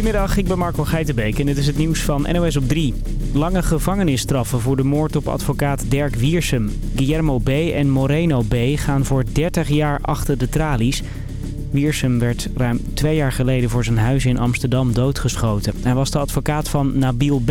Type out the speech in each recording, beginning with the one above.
Goedemiddag, ik ben Marco Geitenbeek en dit is het nieuws van NOS op 3. Lange gevangenisstraffen voor de moord op advocaat Dirk Wiersum. Guillermo B. en Moreno B. gaan voor 30 jaar achter de tralies. Wiersum werd ruim twee jaar geleden voor zijn huis in Amsterdam doodgeschoten. Hij was de advocaat van Nabil B.,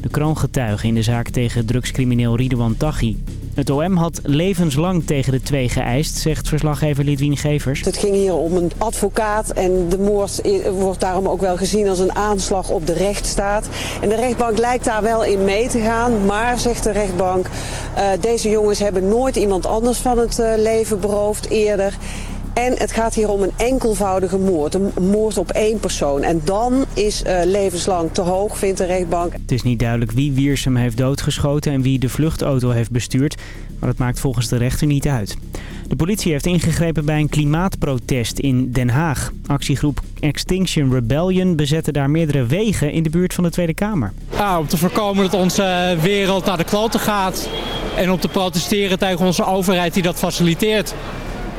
de kroongetuige in de zaak tegen drugscrimineel Ridouan Taghi. Het OM had levenslang tegen de twee geëist, zegt verslaggever Lidwien Gevers. Het ging hier om een advocaat en de moord wordt daarom ook wel gezien als een aanslag op de rechtsstaat. En de rechtbank lijkt daar wel in mee te gaan, maar zegt de rechtbank, uh, deze jongens hebben nooit iemand anders van het uh, leven beroofd eerder. En het gaat hier om een enkelvoudige moord. Een moord op één persoon. En dan is uh, levenslang te hoog, vindt de rechtbank. Het is niet duidelijk wie Wiersum heeft doodgeschoten en wie de vluchtauto heeft bestuurd. Maar dat maakt volgens de rechter niet uit. De politie heeft ingegrepen bij een klimaatprotest in Den Haag. Actiegroep Extinction Rebellion bezette daar meerdere wegen in de buurt van de Tweede Kamer. Ja, om te voorkomen dat onze wereld naar de kloten gaat. En om te protesteren tegen onze overheid die dat faciliteert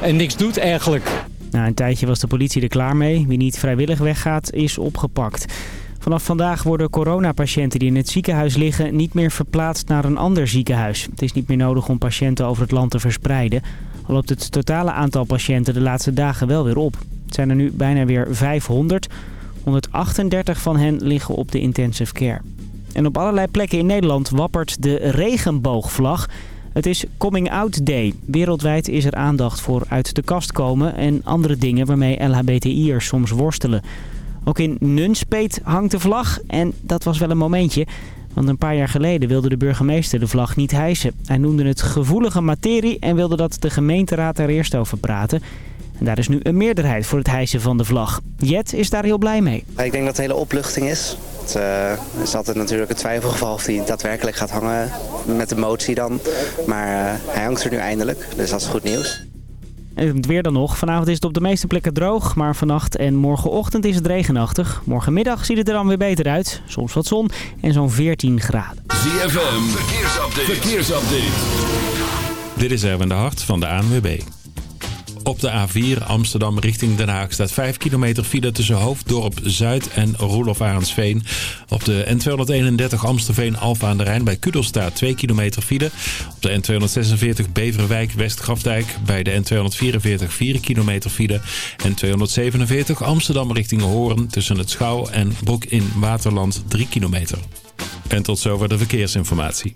en niks doet eigenlijk. Na een tijdje was de politie er klaar mee. Wie niet vrijwillig weggaat is opgepakt. Vanaf vandaag worden coronapatiënten die in het ziekenhuis liggen niet meer verplaatst naar een ander ziekenhuis. Het is niet meer nodig om patiënten over het land te verspreiden. Al loopt het totale aantal patiënten de laatste dagen wel weer op. Het zijn er nu bijna weer 500. 138 van hen liggen op de intensive care. En op allerlei plekken in Nederland wappert de regenboogvlag... Het is Coming Out Day. Wereldwijd is er aandacht voor uit de kast komen en andere dingen waarmee LHBTI'ers soms worstelen. Ook in Nunspeet hangt de vlag en dat was wel een momentje. Want een paar jaar geleden wilde de burgemeester de vlag niet hijsen. Hij noemde het gevoelige materie en wilde dat de gemeenteraad er eerst over praten. En daar is nu een meerderheid voor het hijsen van de vlag. Jet is daar heel blij mee. Ik denk dat het hele opluchting is. Het uh, is altijd natuurlijk het twijfelgeval of hij daadwerkelijk gaat hangen met de motie dan. Maar uh, hij hangt er nu eindelijk, dus dat is goed nieuws. En het weer dan nog. Vanavond is het op de meeste plekken droog, maar vannacht en morgenochtend is het regenachtig. Morgenmiddag ziet het er dan weer beter uit. Soms wat zon en zo'n 14 graden. ZFM, verkeersupdate. verkeersupdate. Dit is Erwin de Hart van de ANWB. Op de A4 Amsterdam richting Den Haag staat 5 kilometer file tussen Hoofddorp Zuid en Roelof Arendsveen. Op de N231 Amstelveen Alfa aan de Rijn bij Kudelstaat 2 kilometer file. Op de N246 Beverwijk West-Grafdijk bij de N244 4 kilometer file. En 247 Amsterdam richting Hoorn tussen het Schouw en Broek in Waterland 3 kilometer. En tot zover de verkeersinformatie.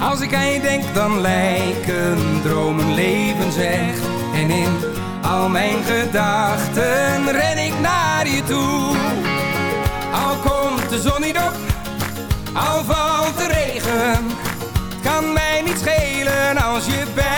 Als ik aan je denk, dan lijken dromen levens echt. En in al mijn gedachten ren ik naar je toe. Al komt de zon niet op, al valt de regen. Kan mij niet schelen als je bij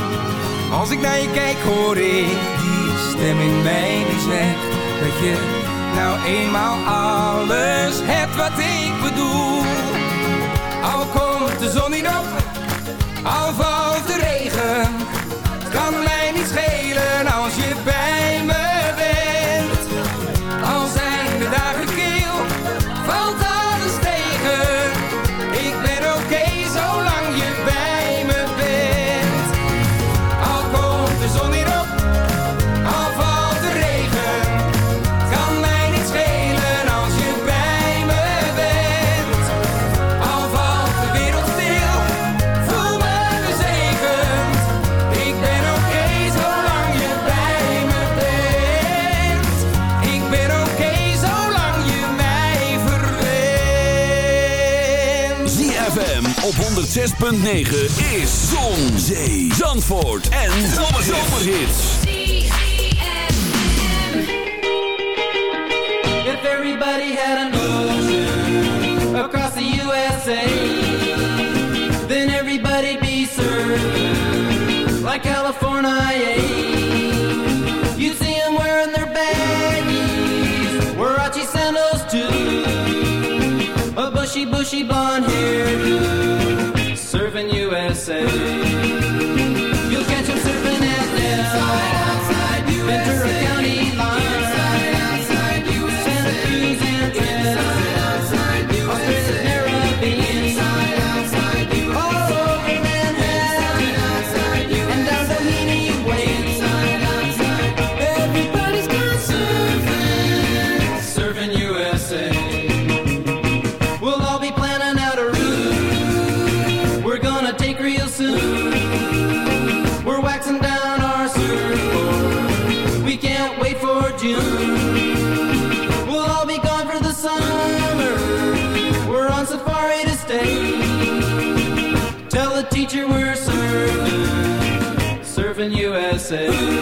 Als ik naar je kijk, hoor ik die stem in mij die zegt dat je nou eenmaal alles hebt wat ik bedoel. Al komt de zon niet op, al 106.9 is Zon, Zee, Zandvoort en Zomerhits. If everybody had a notion across the USA you.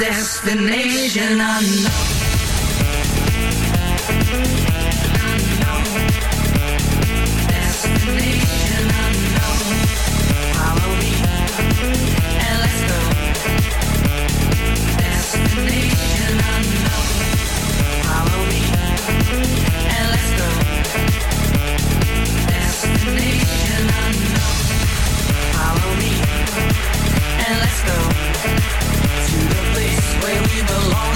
destination unknown. Destination.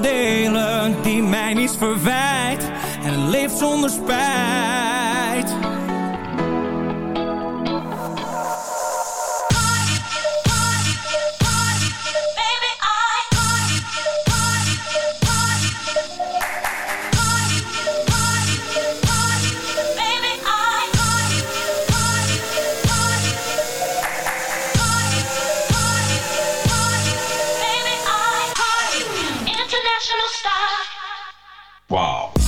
delen, die mij niets verwijt en leeft zonder spijt. Wow.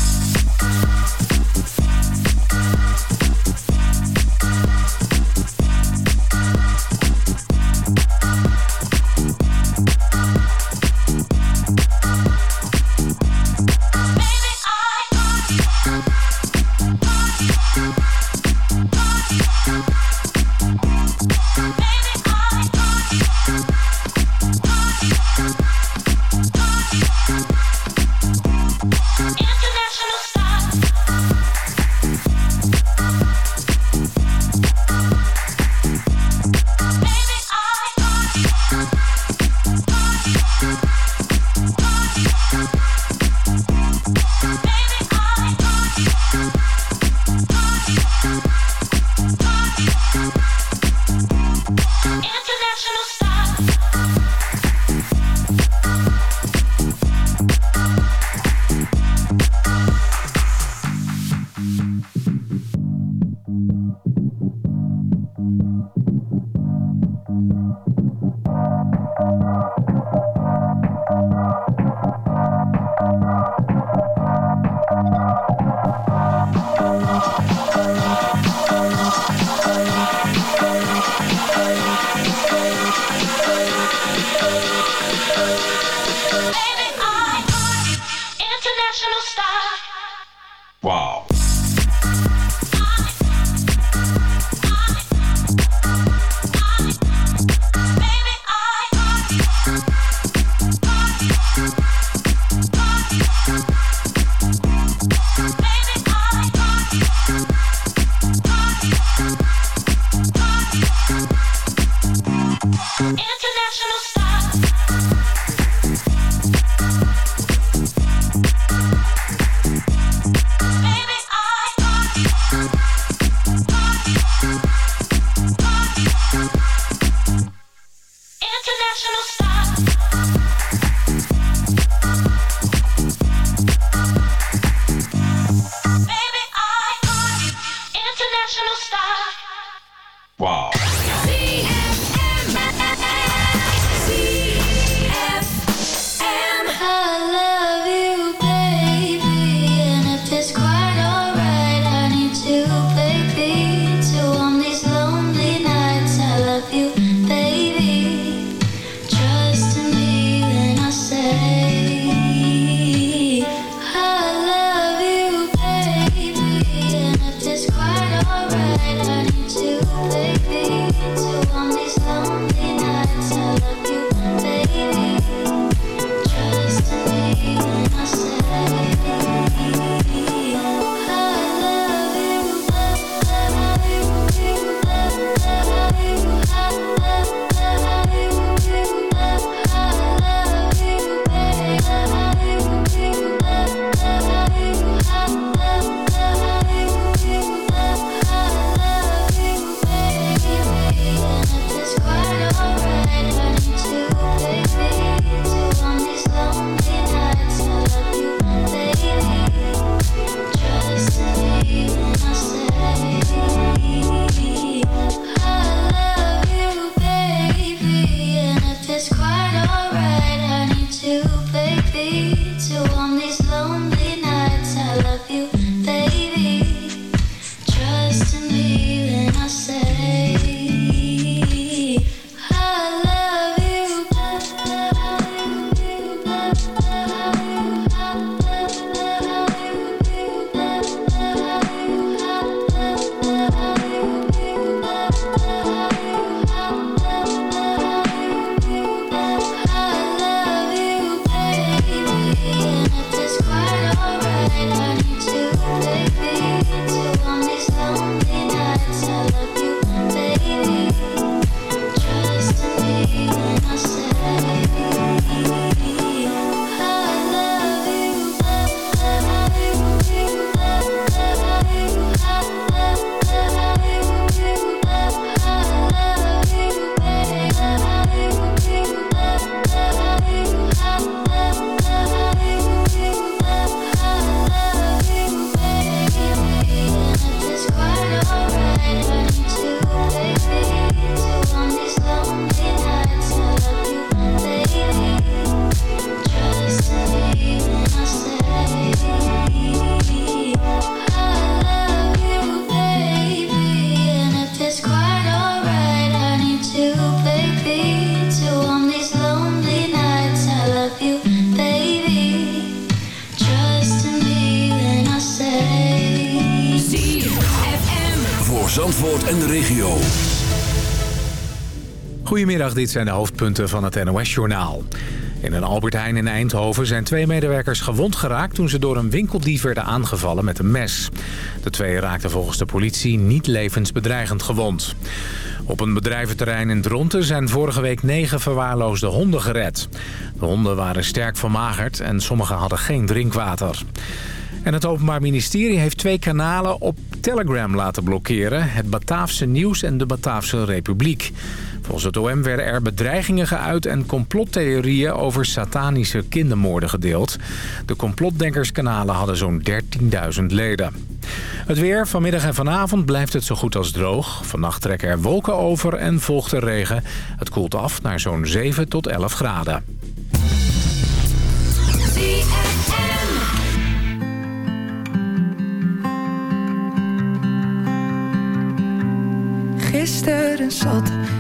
emotional dit zijn de hoofdpunten van het NOS-journaal. In een Albert Heijn in Eindhoven zijn twee medewerkers gewond geraakt... toen ze door een winkeldief werden aangevallen met een mes. De twee raakten volgens de politie niet levensbedreigend gewond. Op een bedrijventerrein in Dronten zijn vorige week negen verwaarloosde honden gered. De honden waren sterk vermagerd en sommige hadden geen drinkwater. En het Openbaar Ministerie heeft twee kanalen op Telegram laten blokkeren. Het Bataafse Nieuws en de Bataafse Republiek. Volgens het OM werden er bedreigingen geuit en complottheorieën over satanische kindermoorden gedeeld. De complotdenkerskanalen hadden zo'n 13.000 leden. Het weer, vanmiddag en vanavond blijft het zo goed als droog. Vannacht trekken er wolken over en volgt er regen. Het koelt af naar zo'n 7 tot 11 graden. Gisteren zat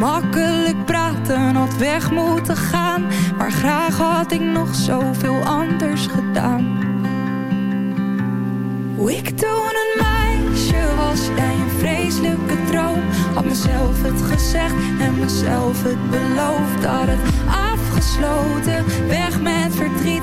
makkelijk praten, had weg moeten gaan. Maar graag had ik nog zoveel anders gedaan. Hoe ik toen een meisje was, jij een vreselijke droom. Had mezelf het gezegd en mezelf het beloofd. Had het afgesloten, weg met verdriet.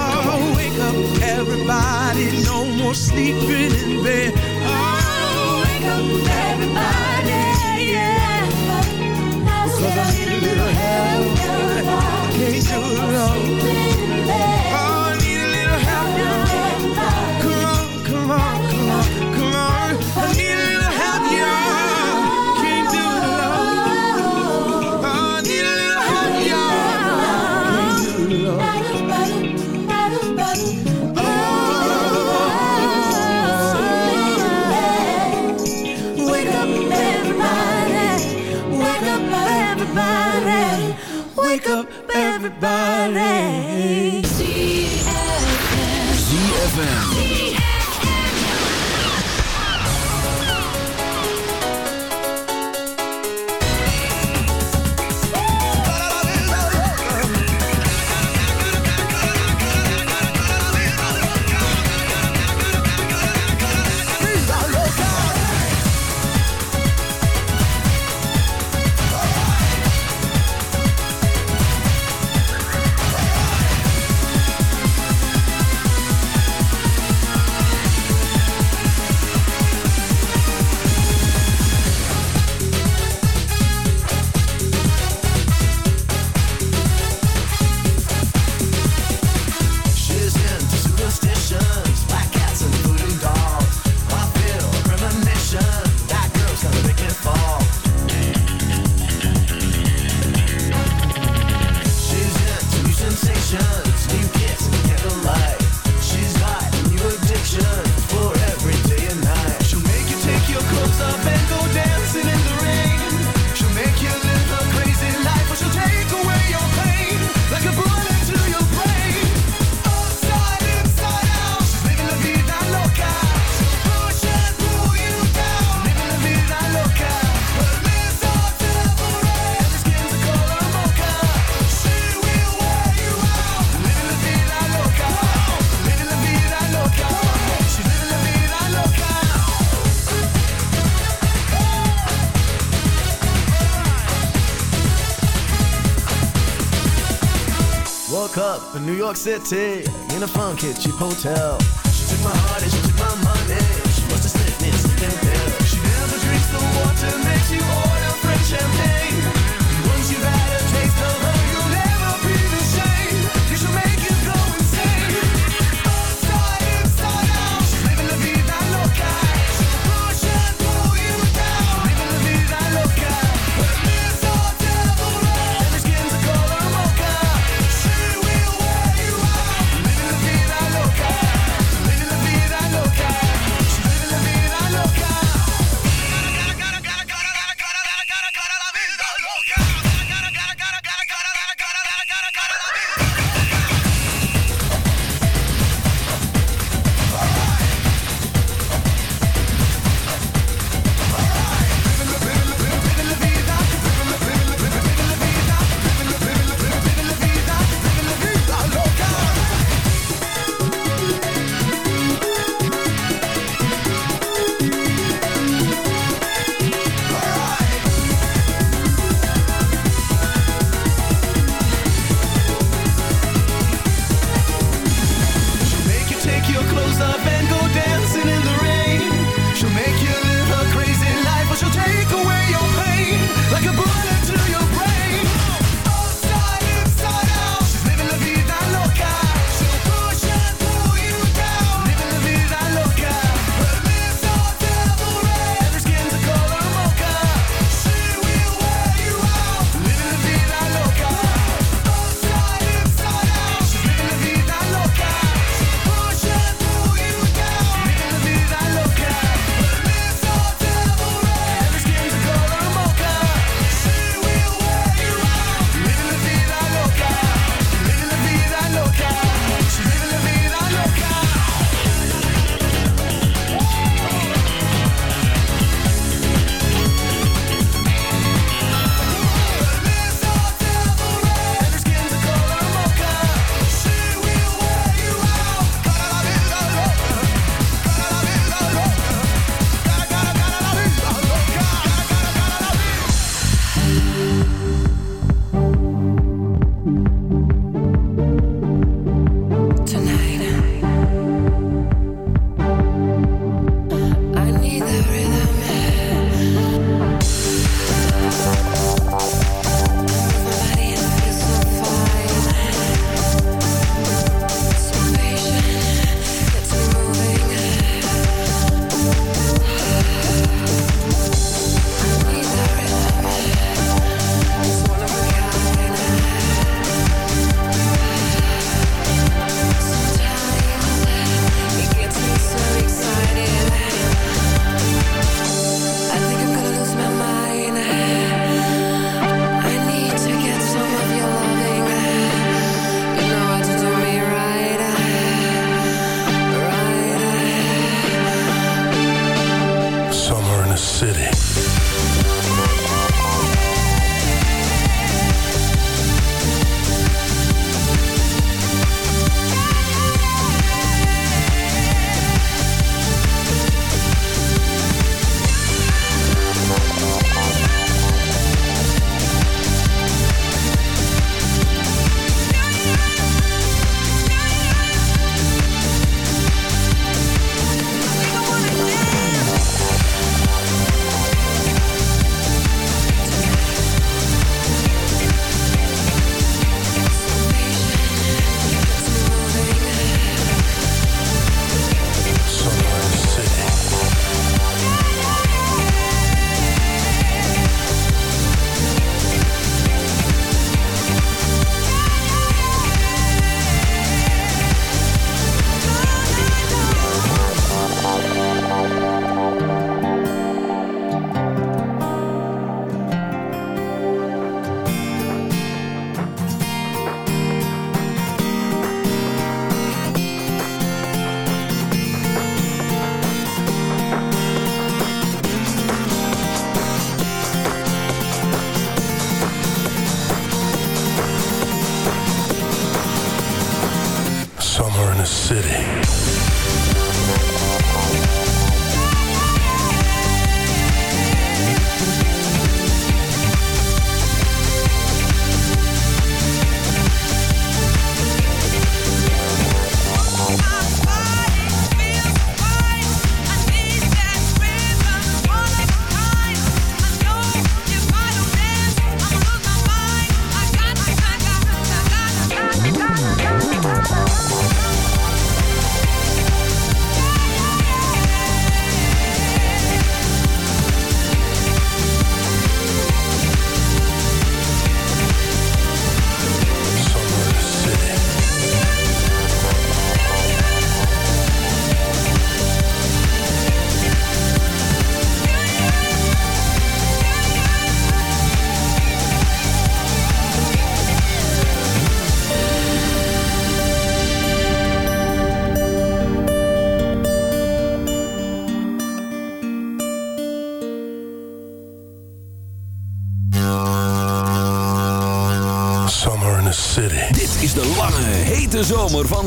Oh, wake up, everybody. No more sleeping in bed. Oh, wake up, everybody. Yeah. Cause I need a little help. Can't do it alone. Wake up, everybody. ZFM. York City in a fun kitchen hotel. She took my heart and she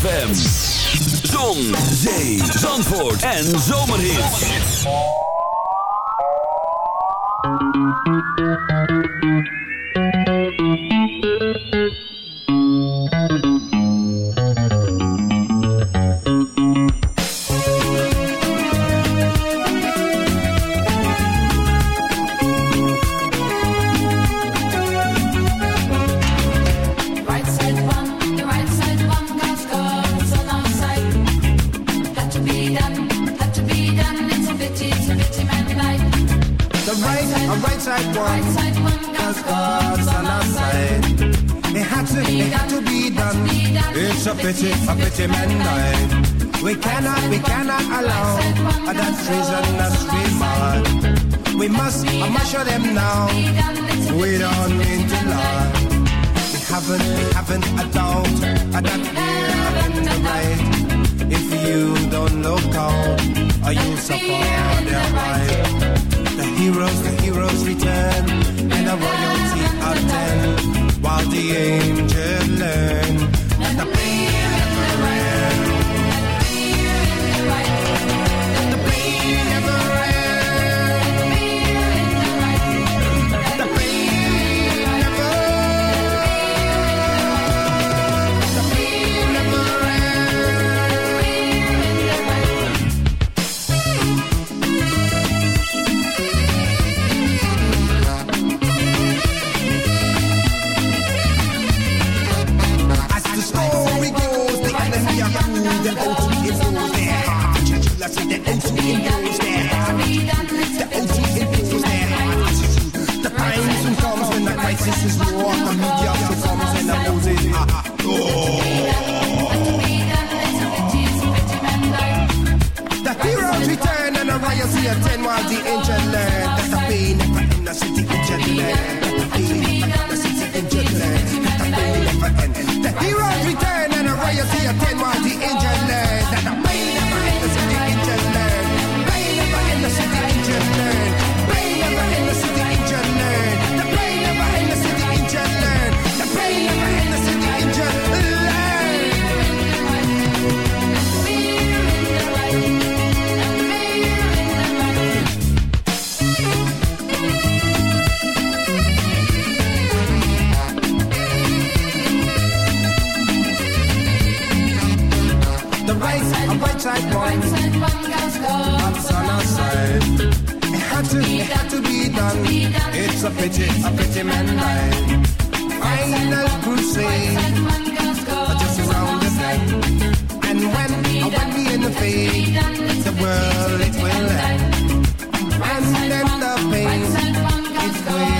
ZFM. haven't, haven't a doubt that we're the tonight. If you don't look out, or you'll suffer their right. The heroes, the heroes return, and the royalty attend, while the angels I said the OT knows that. The OT Said. That's on our side. It had to, be done. It's a pity, a man. Final crusade. Just around the. And when, we the world it will end. And then the pain.